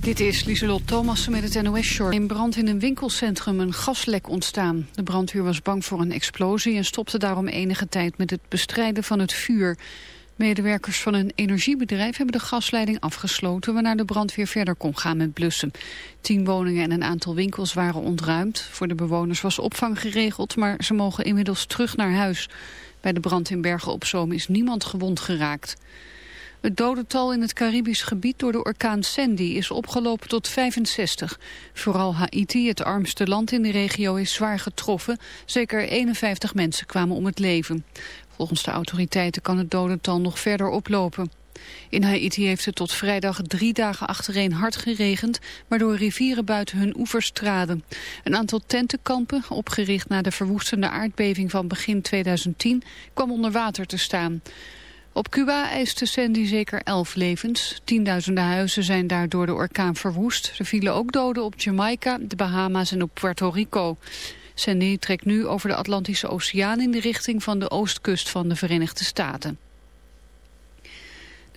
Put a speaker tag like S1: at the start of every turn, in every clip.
S1: Dit is Lieselot Thomassen met het NOS-short. In brand in een winkelcentrum een gaslek ontstaan. De brandweer was bang voor een explosie en stopte daarom enige tijd met het bestrijden van het vuur. Medewerkers van een energiebedrijf hebben de gasleiding afgesloten... waarna de brandweer verder kon gaan met blussen. Tien woningen en een aantal winkels waren ontruimd. Voor de bewoners was opvang geregeld, maar ze mogen inmiddels terug naar huis. Bij de brand in Bergen op Zoom is niemand gewond geraakt. Het dodental in het Caribisch gebied door de orkaan Sandy is opgelopen tot 65. Vooral Haiti, het armste land in de regio, is zwaar getroffen. Zeker 51 mensen kwamen om het leven. Volgens de autoriteiten kan het dodental nog verder oplopen. In Haiti heeft het tot vrijdag drie dagen achtereen hard geregend, waardoor rivieren buiten hun oevers traden. Een aantal tentenkampen, opgericht na de verwoestende aardbeving van begin 2010, kwam onder water te staan. Op Cuba eiste Sandy zeker elf levens. Tienduizenden huizen zijn daar door de orkaan verwoest. Er vielen ook doden op Jamaica, de Bahama's en op Puerto Rico. Sandy trekt nu over de Atlantische Oceaan in de richting van de oostkust van de Verenigde Staten.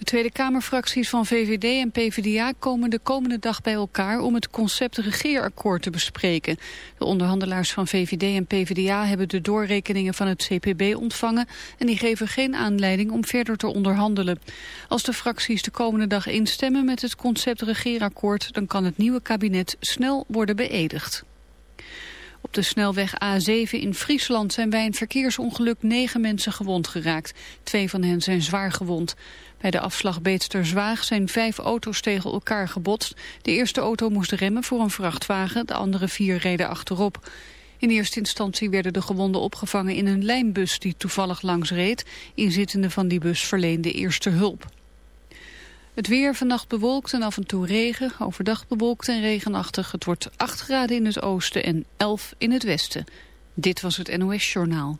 S1: De Tweede Kamerfracties van VVD en PvdA komen de komende dag bij elkaar om het concept regeerakkoord te bespreken. De onderhandelaars van VVD en PvdA hebben de doorrekeningen van het CPB ontvangen en die geven geen aanleiding om verder te onderhandelen. Als de fracties de komende dag instemmen met het concept regeerakkoord, dan kan het nieuwe kabinet snel worden beëdigd. Op de snelweg A7 in Friesland zijn bij een verkeersongeluk negen mensen gewond geraakt. Twee van hen zijn zwaar gewond. Bij de afslag Beetsterzwaag zijn vijf auto's tegen elkaar gebotst. De eerste auto moest remmen voor een vrachtwagen, de andere vier reden achterop. In eerste instantie werden de gewonden opgevangen in een lijnbus die toevallig langs reed. Inzittenden van die bus verleende eerste hulp. Het weer vannacht bewolkt en af en toe regen. Overdag bewolkt en regenachtig. Het wordt 8 graden in het oosten en 11 in het westen. Dit was het NOS Journaal.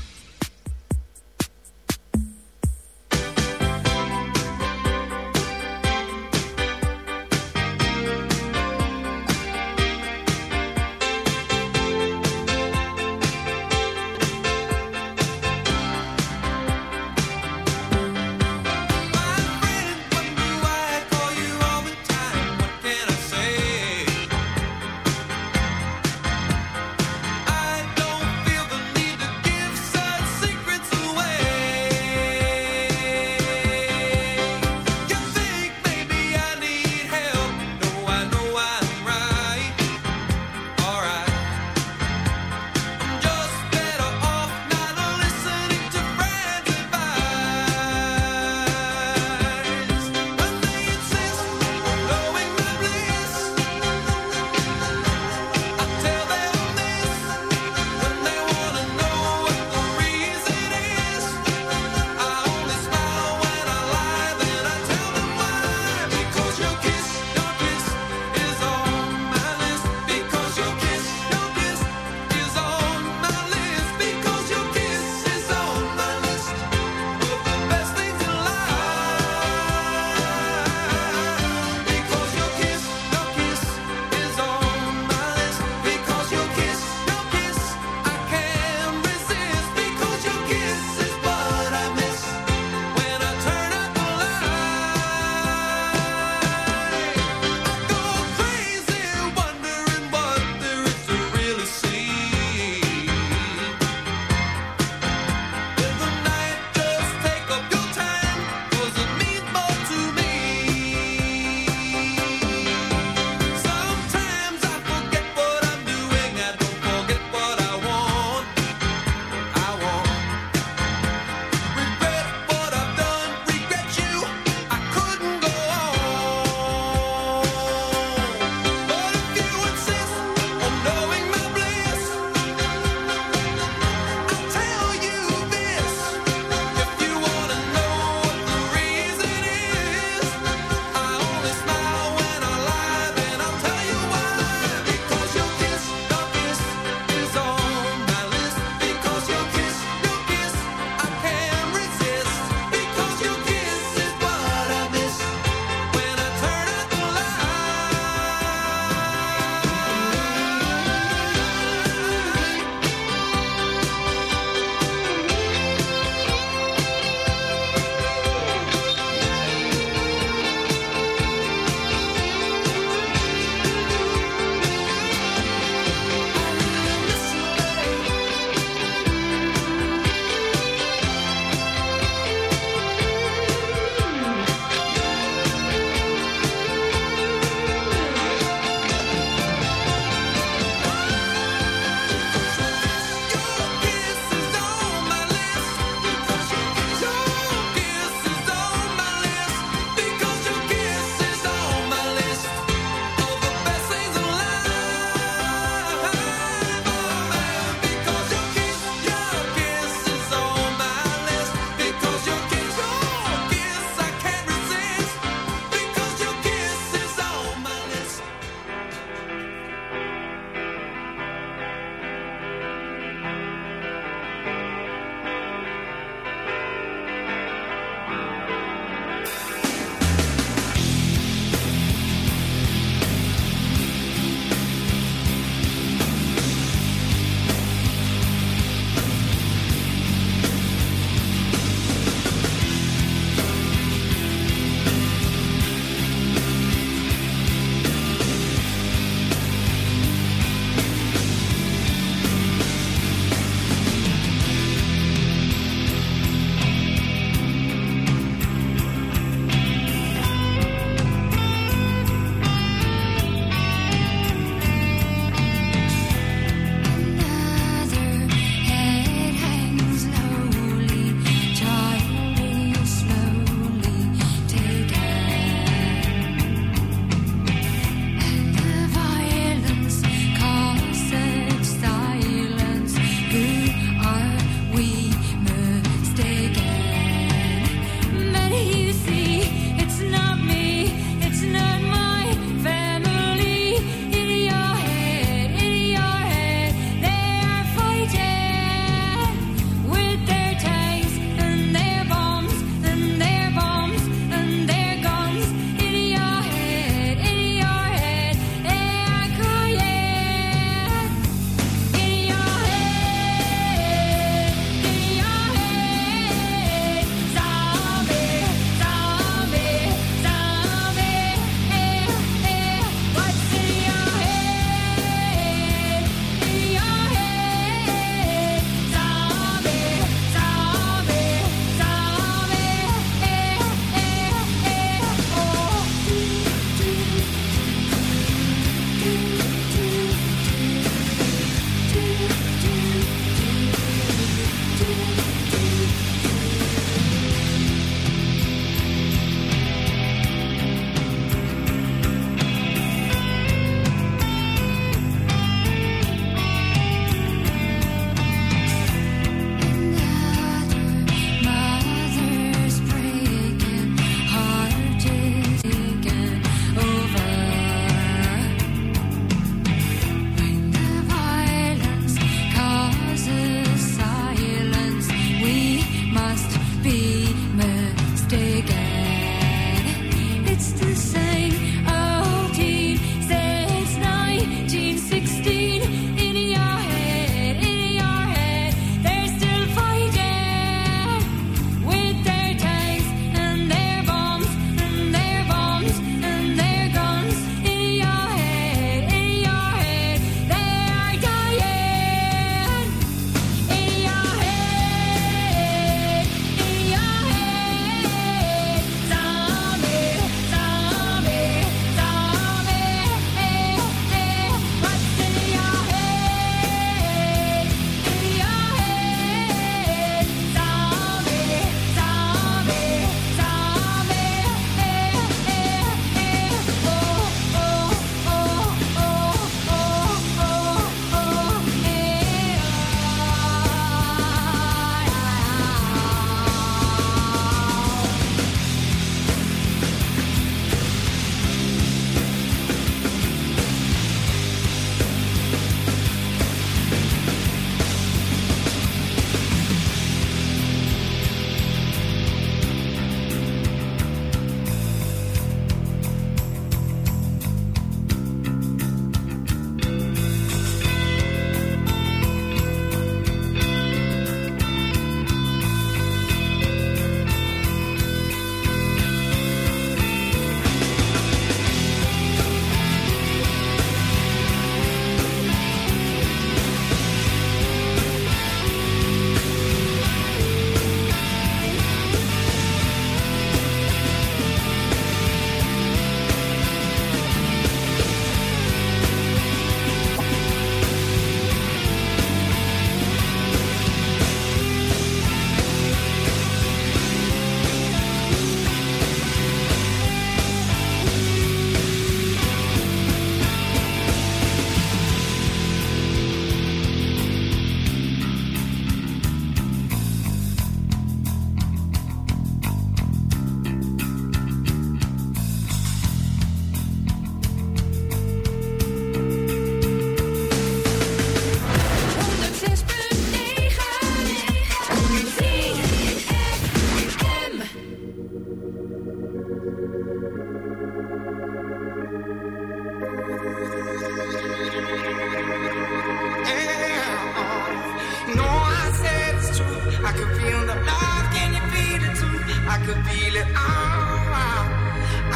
S2: feel it. Ah,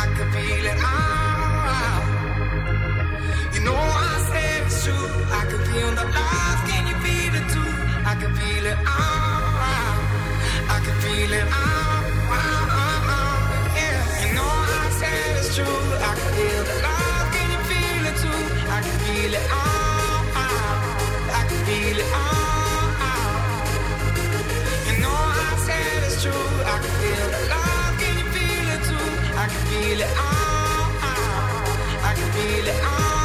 S2: I feel it. Ah, you know I said it's true. I feel the. Can you feel it too? I feel it. Ah, I feel it. You know I said it's true. I feel the. Can you feel it too? I feel it. I feel it. I can feel the can you feel it too? I can feel it all. I can feel it all.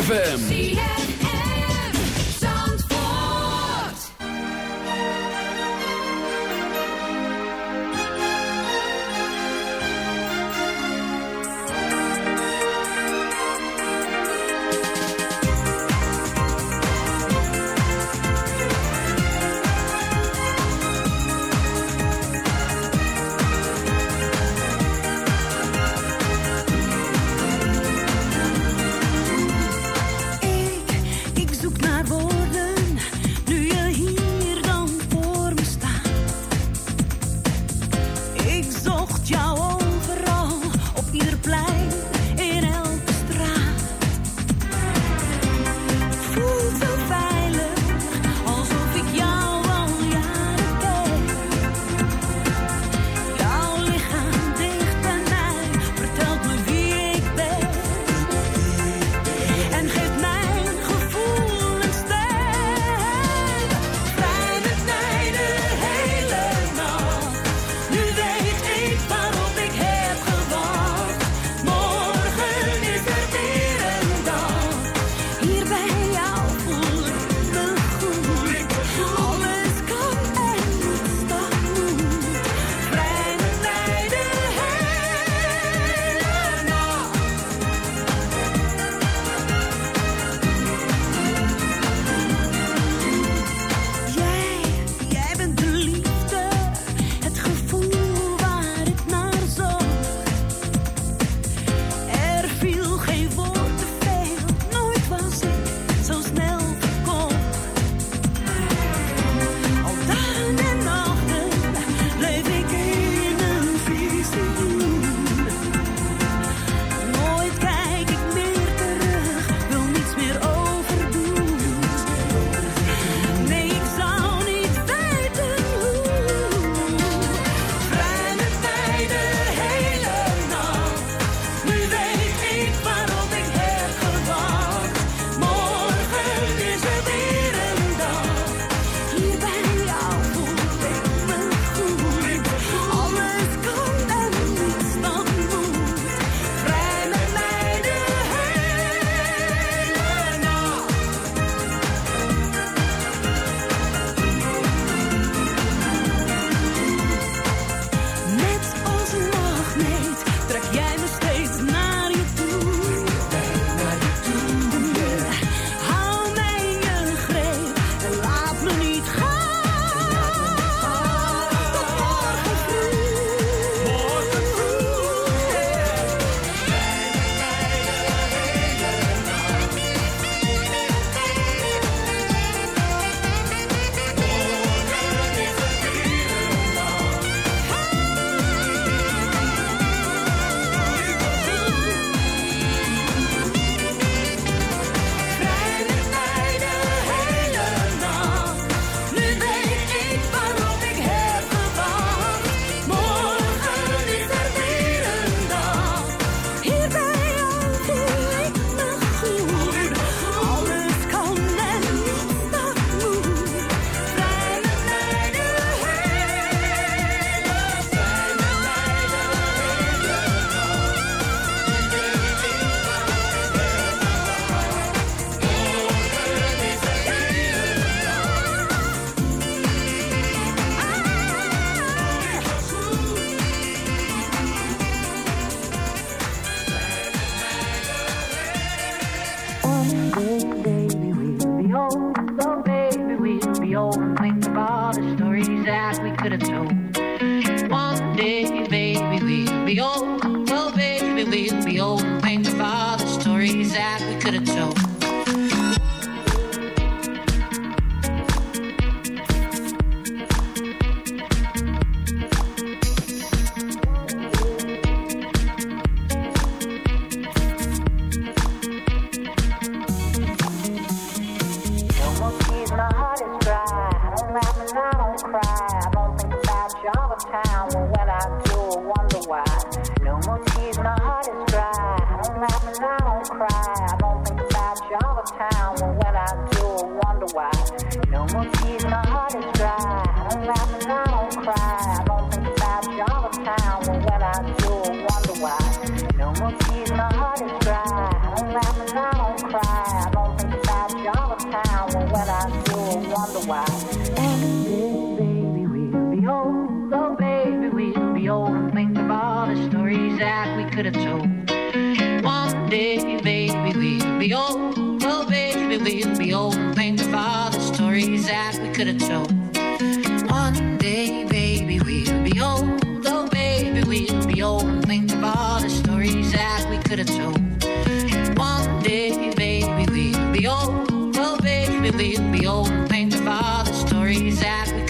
S2: Ik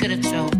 S2: could have told.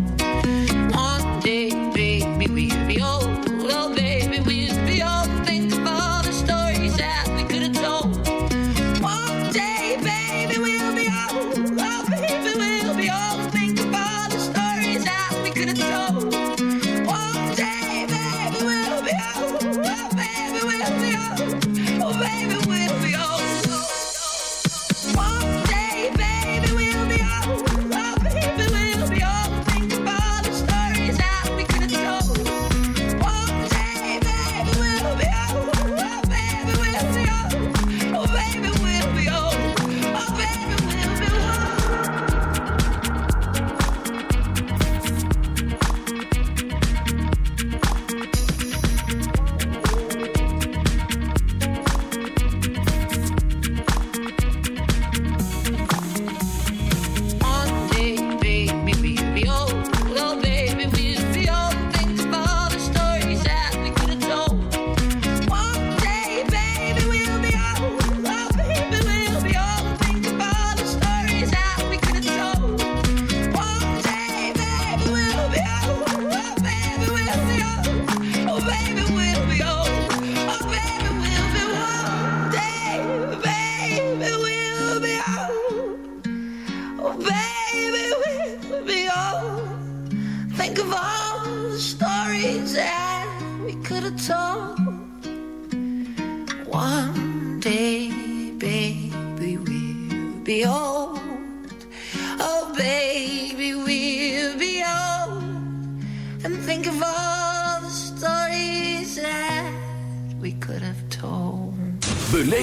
S2: we could have told.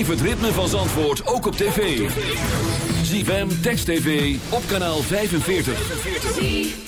S2: Het ritme van Zandvoort ook op tv. ZFM Text TV op kanaal 45.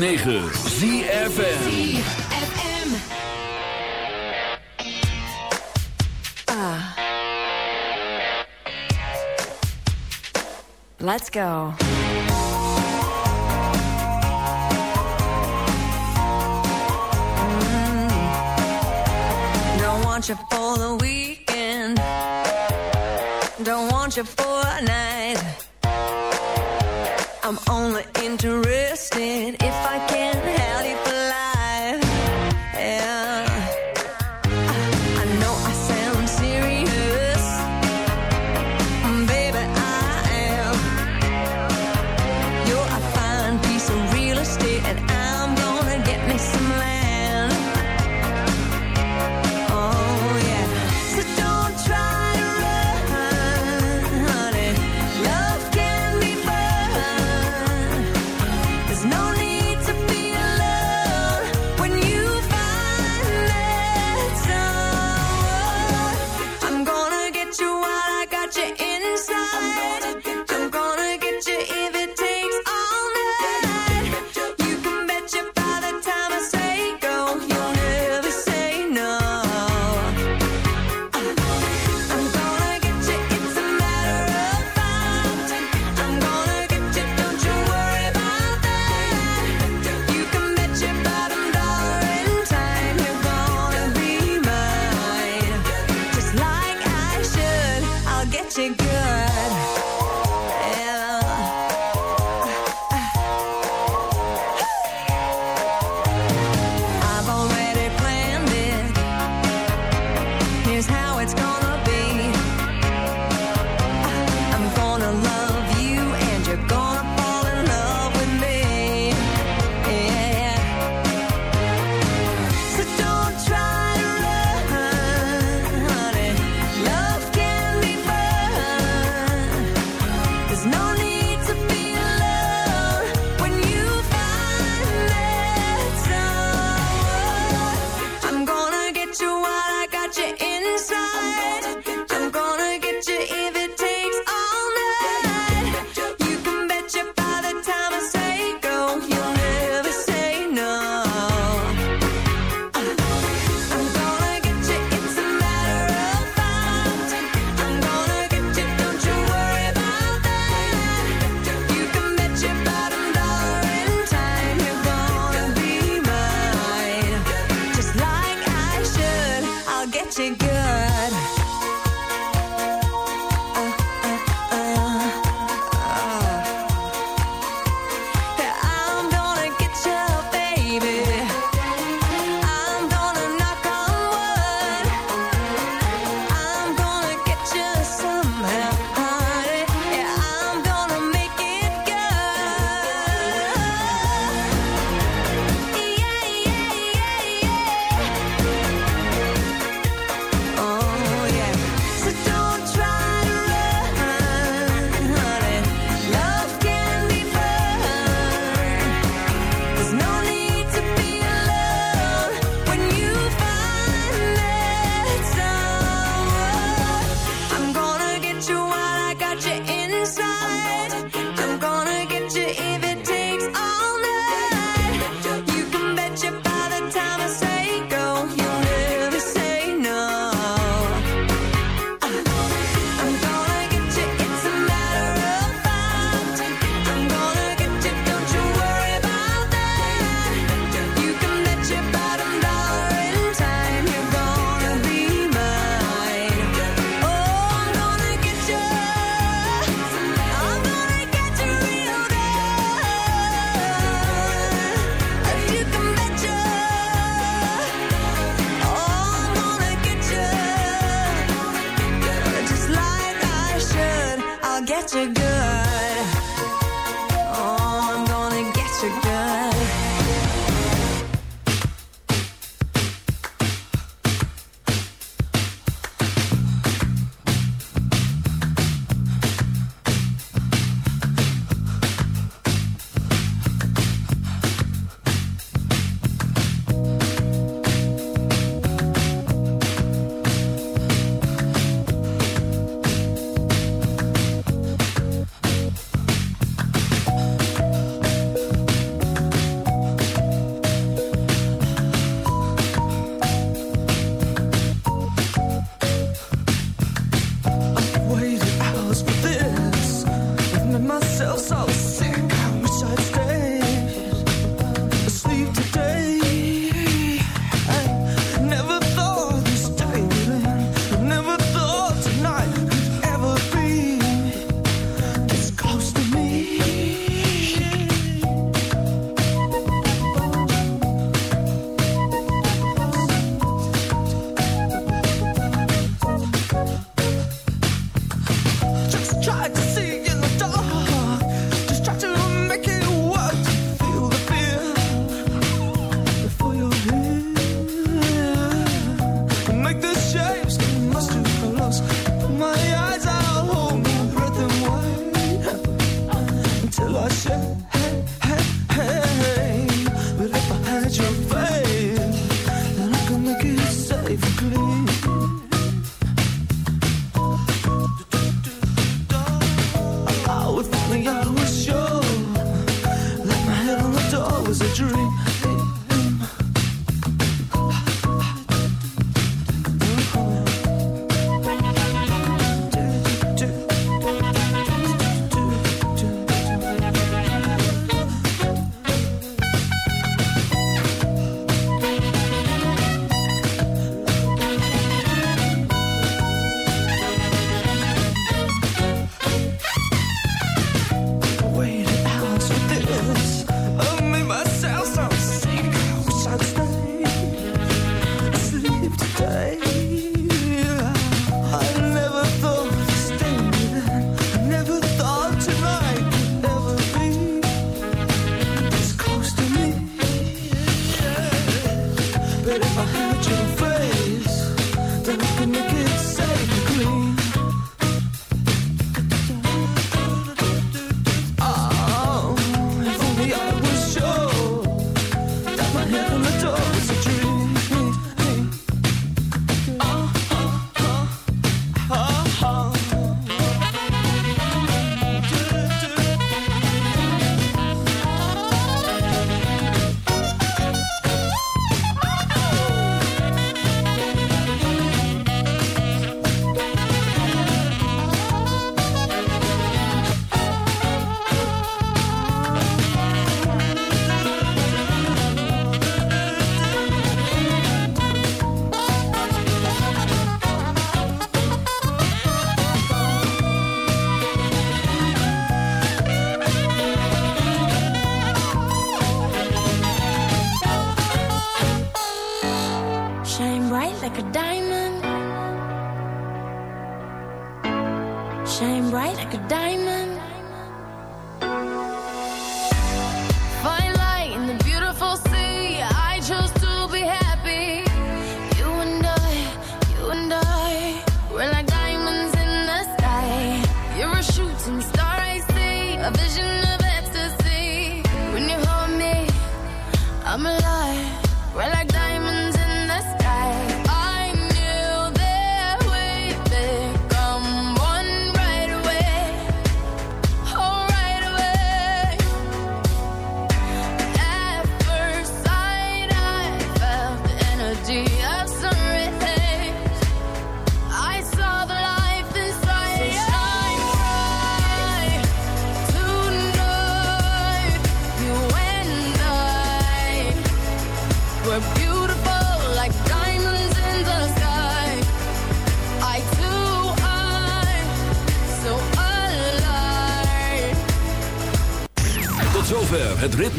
S3: 106.9 ZFM. Ah.
S4: Let's go. Mm. Don't want you for the weekend. Don't want you for a night. I'm only interested if I can